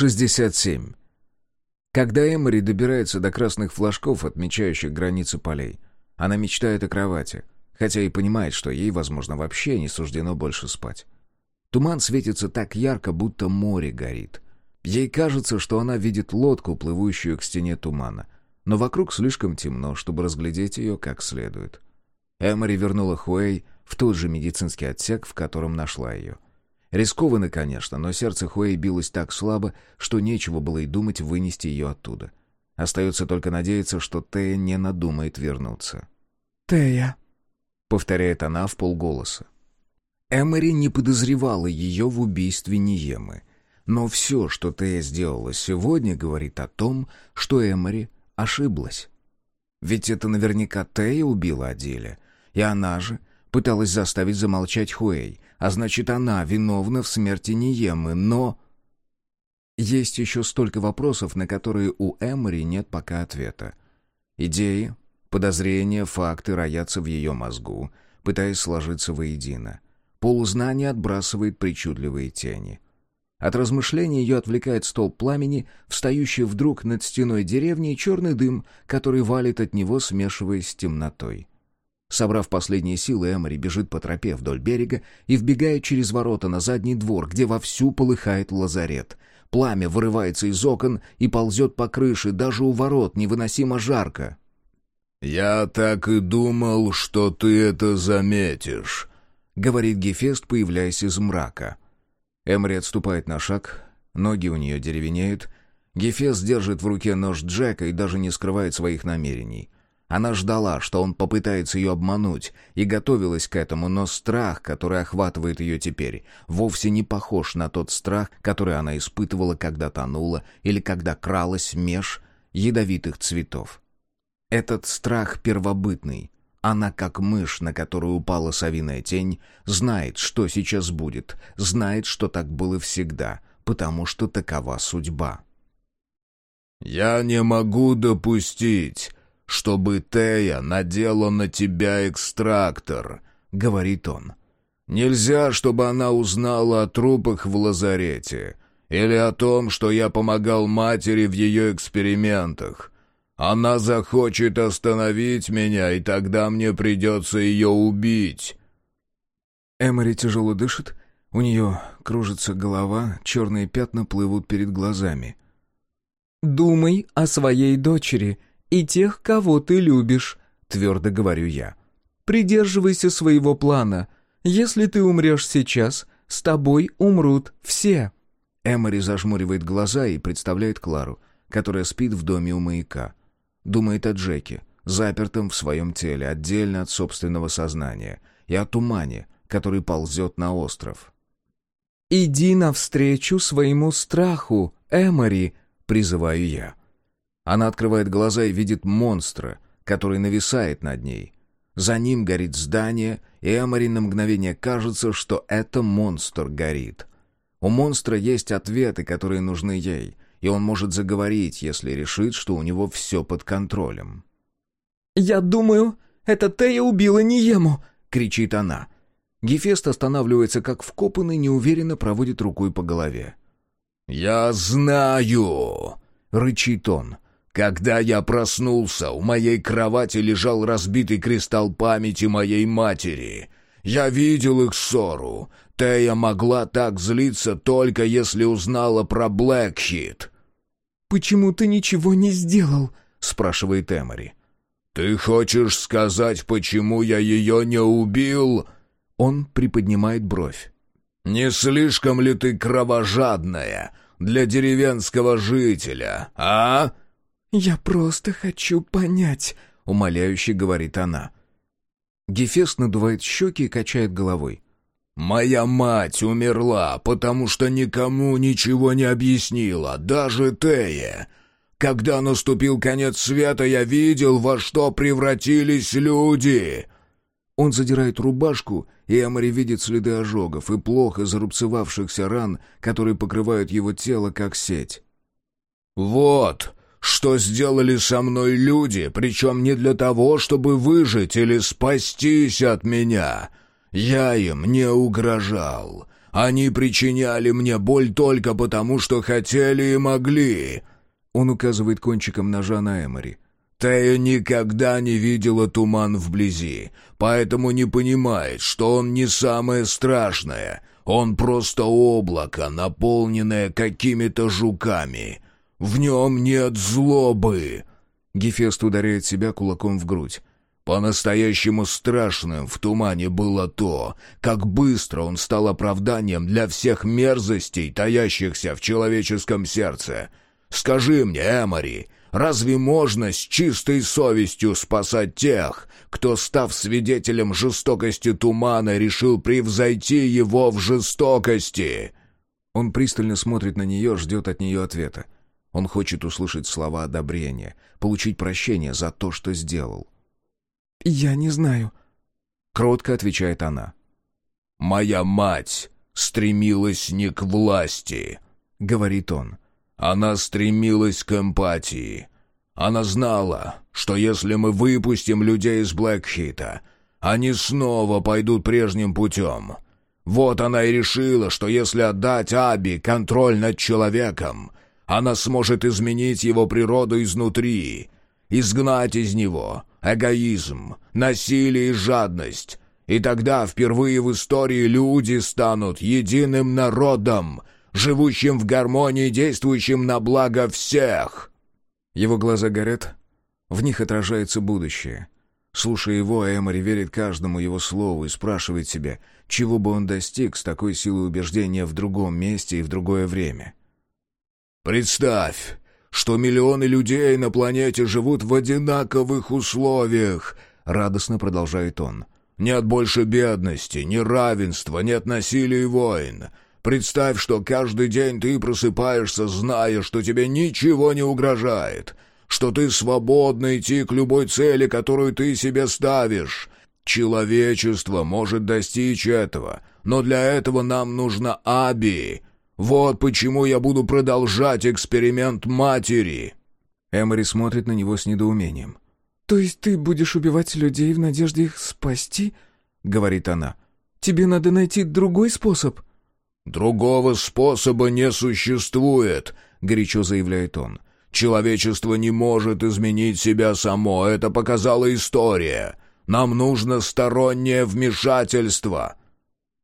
67. Когда Эмори добирается до красных флажков, отмечающих границы полей, она мечтает о кровати, хотя и понимает, что ей, возможно, вообще не суждено больше спать. Туман светится так ярко, будто море горит. Ей кажется, что она видит лодку, плывущую к стене тумана, но вокруг слишком темно, чтобы разглядеть ее как следует. Эмори вернула Хуэй в тот же медицинский отсек, в котором нашла ее — Рискованно, конечно, но сердце Хуэй билось так слабо, что нечего было и думать вынести ее оттуда. Остается только надеяться, что Тея не надумает вернуться. «Тея», — повторяет она в полголоса. Эмори не подозревала ее в убийстве Ниемы. Но все, что Тея сделала сегодня, говорит о том, что Эмори ошиблась. Ведь это наверняка Тея убила Аделя, и она же пыталась заставить замолчать Хуэй, а значит, она виновна в смерти Ниемы, но... Есть еще столько вопросов, на которые у Эмори нет пока ответа. Идеи, подозрения, факты роятся в ее мозгу, пытаясь сложиться воедино. Полузнание отбрасывает причудливые тени. От размышлений ее отвлекает столб пламени, встающий вдруг над стеной деревни, и черный дым, который валит от него, смешиваясь с темнотой. Собрав последние силы, Эмори бежит по тропе вдоль берега и вбегает через ворота на задний двор, где вовсю полыхает лазарет. Пламя вырывается из окон и ползет по крыше, даже у ворот невыносимо жарко. «Я так и думал, что ты это заметишь», — говорит Гефест, появляясь из мрака. Эмори отступает на шаг, ноги у нее деревенеют. Гефест держит в руке нож Джека и даже не скрывает своих намерений — она ждала, что он попытается ее обмануть, и готовилась к этому, но страх, который охватывает ее теперь, вовсе не похож на тот страх, который она испытывала, когда тонула или когда кралась меж ядовитых цветов. Этот страх первобытный. Она, как мышь, на которую упала совиная тень, знает, что сейчас будет, знает, что так было всегда, потому что такова судьба. «Я не могу допустить», чтобы Тея надела на тебя экстрактор», — говорит он. «Нельзя, чтобы она узнала о трупах в лазарете или о том, что я помогал матери в ее экспериментах. Она захочет остановить меня, и тогда мне придется ее убить». Эмори тяжело дышит, у нее кружится голова, черные пятна плывут перед глазами. «Думай о своей дочери», и тех, кого ты любишь», — твердо говорю я. «Придерживайся своего плана. Если ты умрешь сейчас, с тобой умрут все». Эмори зажмуривает глаза и представляет Клару, которая спит в доме у маяка. Думает о Джеке, запертом в своем теле, отдельно от собственного сознания, и о тумане, который ползет на остров. «Иди навстречу своему страху, Эмори», — призываю я. Она открывает глаза и видит монстра, который нависает над ней. За ним горит здание, и Эмори на мгновение кажется, что это монстр горит. У монстра есть ответы, которые нужны ей, и он может заговорить, если решит, что у него все под контролем. «Я думаю, это Тея убила Ниему!» — кричит она. Гефест останавливается как вкопанный, неуверенно проводит рукой по голове. «Я знаю!» — рычит он. Когда я проснулся, у моей кровати лежал разбитый кристалл памяти моей матери. Я видел их ссору. Тея могла так злиться только если узнала про Блэкхит. «Почему ты ничего не сделал?» — спрашивает Эмори. «Ты хочешь сказать, почему я ее не убил?» Он приподнимает бровь. «Не слишком ли ты кровожадная для деревенского жителя, а?» «Я просто хочу понять», — умоляюще говорит она. Гефест надувает щеки и качает головой. «Моя мать умерла, потому что никому ничего не объяснила, даже Тея. Когда наступил конец света, я видел, во что превратились люди». Он задирает рубашку, и Эмори видит следы ожогов и плохо зарубцевавшихся ран, которые покрывают его тело, как сеть. «Вот», что сделали со мной люди, причем не для того, чтобы выжить или спастись от меня. Я им не угрожал. Они причиняли мне боль только потому, что хотели и могли». Он указывает кончиком ножа на Эмори. Тея никогда не видела туман вблизи, поэтому не понимает, что он не самое страшное. Он просто облако, наполненное какими-то жуками. В нем нет злобы. Гефест ударяет себя кулаком в грудь. По-настоящему страшным в тумане было то, как быстро он стал оправданием для всех мерзостей, таящихся в человеческом сердце. Скажи мне, Эмори, Разве можно с чистой совестью спасать тех, кто, став свидетелем жестокости тумана, решил превзойти его в жестокости?» Он пристально смотрит на нее, ждет от нее ответа. Он хочет услышать слова одобрения, получить прощение за то, что сделал. «Я не знаю», — кротко отвечает она. «Моя мать стремилась не к власти», — говорит он. Она стремилась к эмпатии. Она знала, что если мы выпустим людей из Блэкхита, они снова пойдут прежним путем. Вот она и решила, что если отдать Аби контроль над человеком, она сможет изменить его природу изнутри, изгнать из него эгоизм, насилие и жадность. И тогда впервые в истории люди станут единым народом, живущим в гармонии, действующим на благо всех». Его глаза горят, в них отражается будущее. Слушая его, Эмори верит каждому его слову и спрашивает себя, чего бы он достиг с такой силой убеждения в другом месте и в другое время. «Представь, что миллионы людей на планете живут в одинаковых условиях», — радостно продолжает он. «Нет больше бедности, неравенства, нет насилия и войн. Представь, что каждый день ты просыпаешься, зная, что тебе ничего не угрожает, что ты свободно идти к любой цели, которую ты себе ставишь. Человечество может достичь этого, но для этого нам нужно Аби. Вот почему я буду продолжать эксперимент матери». Эмори смотрит на него с недоумением. «То есть ты будешь убивать людей в надежде их спасти?» — говорит она. «Тебе надо найти другой способ». «Другого способа не существует», — горячо заявляет он. «Человечество не может изменить себя само, это показала история. Нам нужно стороннее вмешательство».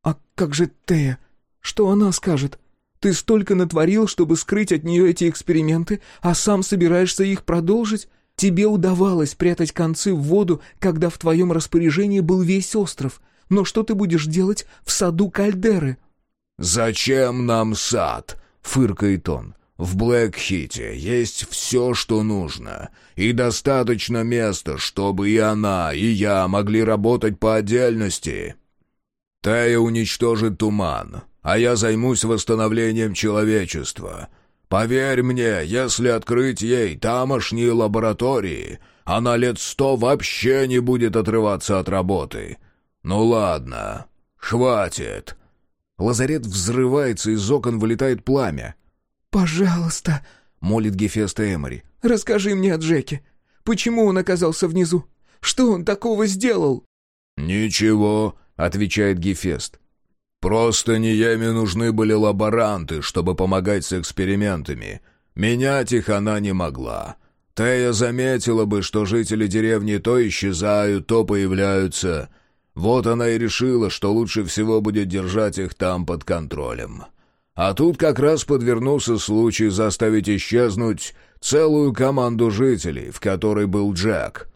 «А как же Тея? Что она скажет? Ты столько натворил, чтобы скрыть от нее эти эксперименты, а сам собираешься их продолжить? Тебе удавалось прятать концы в воду, когда в твоем распоряжении был весь остров. Но что ты будешь делать в саду Кальдеры?» «Зачем нам сад?» — фыркает он. «В Блэкхите есть все, что нужно, и достаточно места, чтобы и она, и я могли работать по отдельности. Тая уничтожит туман, а я займусь восстановлением человечества. Поверь мне, если открыть ей тамошние лаборатории, она лет сто вообще не будет отрываться от работы. Ну ладно, хватит». Лазарет взрывается, из окон вылетает пламя. «Пожалуйста», — молит Гефеста Эмори, — «расскажи мне о Джеке. Почему он оказался внизу? Что он такого сделал?» «Ничего», — отвечает Гефест. «Просто Ниеме нужны были лаборанты, чтобы помогать с экспериментами. Менять их она не могла. Тея заметила бы, что жители деревни то исчезают, то появляются». Вот она и решила, что лучше всего будет держать их там под контролем. А тут как раз подвернулся случай заставить исчезнуть целую команду жителей, в которой был Джек.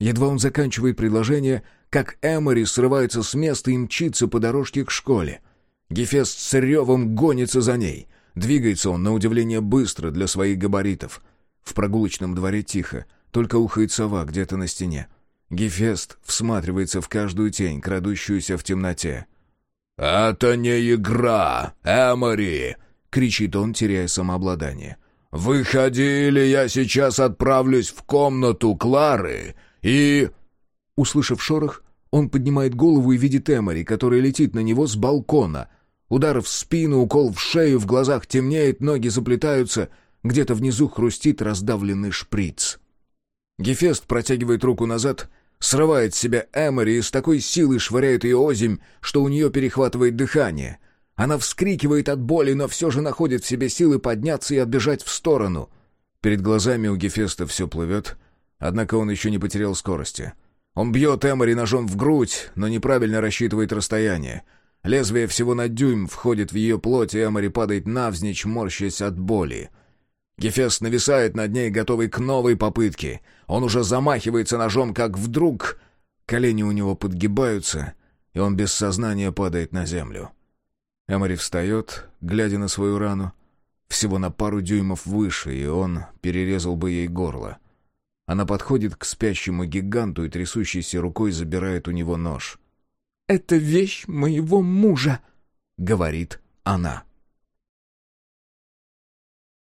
Едва он заканчивает предложение, как Эмори срывается с места и мчится по дорожке к школе. Гефест с ревом гонится за ней. Двигается он, на удивление, быстро для своих габаритов. В прогулочном дворе тихо, только ухает сова где-то на стене. Гефест всматривается в каждую тень, крадущуюся в темноте. «Это не игра, Эмори!» — кричит он, теряя самообладание. «Выходи, или я сейчас отправлюсь в комнату Клары и...» Услышав шорох, он поднимает голову и видит Эмори, который летит на него с балкона. Удар в спину, укол в шею, в глазах темнеет, ноги заплетаются, где-то внизу хрустит раздавленный шприц. Гефест протягивает руку назад Срывает с себя Эмори и с такой силой швыряет ее озимь, что у нее перехватывает дыхание. Она вскрикивает от боли, но все же находит в себе силы подняться и отбежать в сторону. Перед глазами у Гефеста все плывет, однако он еще не потерял скорости. Он бьет Эмори ножом в грудь, но неправильно рассчитывает расстояние. Лезвие всего на дюйм входит в ее плоть, и Эмори падает навзничь, морщась от боли. Гефест нависает над ней, готовый к новой попытке. Он уже замахивается ножом, как вдруг... Колени у него подгибаются, и он без сознания падает на землю. Эмори встает, глядя на свою рану. Всего на пару дюймов выше, и он перерезал бы ей горло. Она подходит к спящему гиганту и трясущейся рукой забирает у него нож. «Это вещь моего мужа», — говорит она.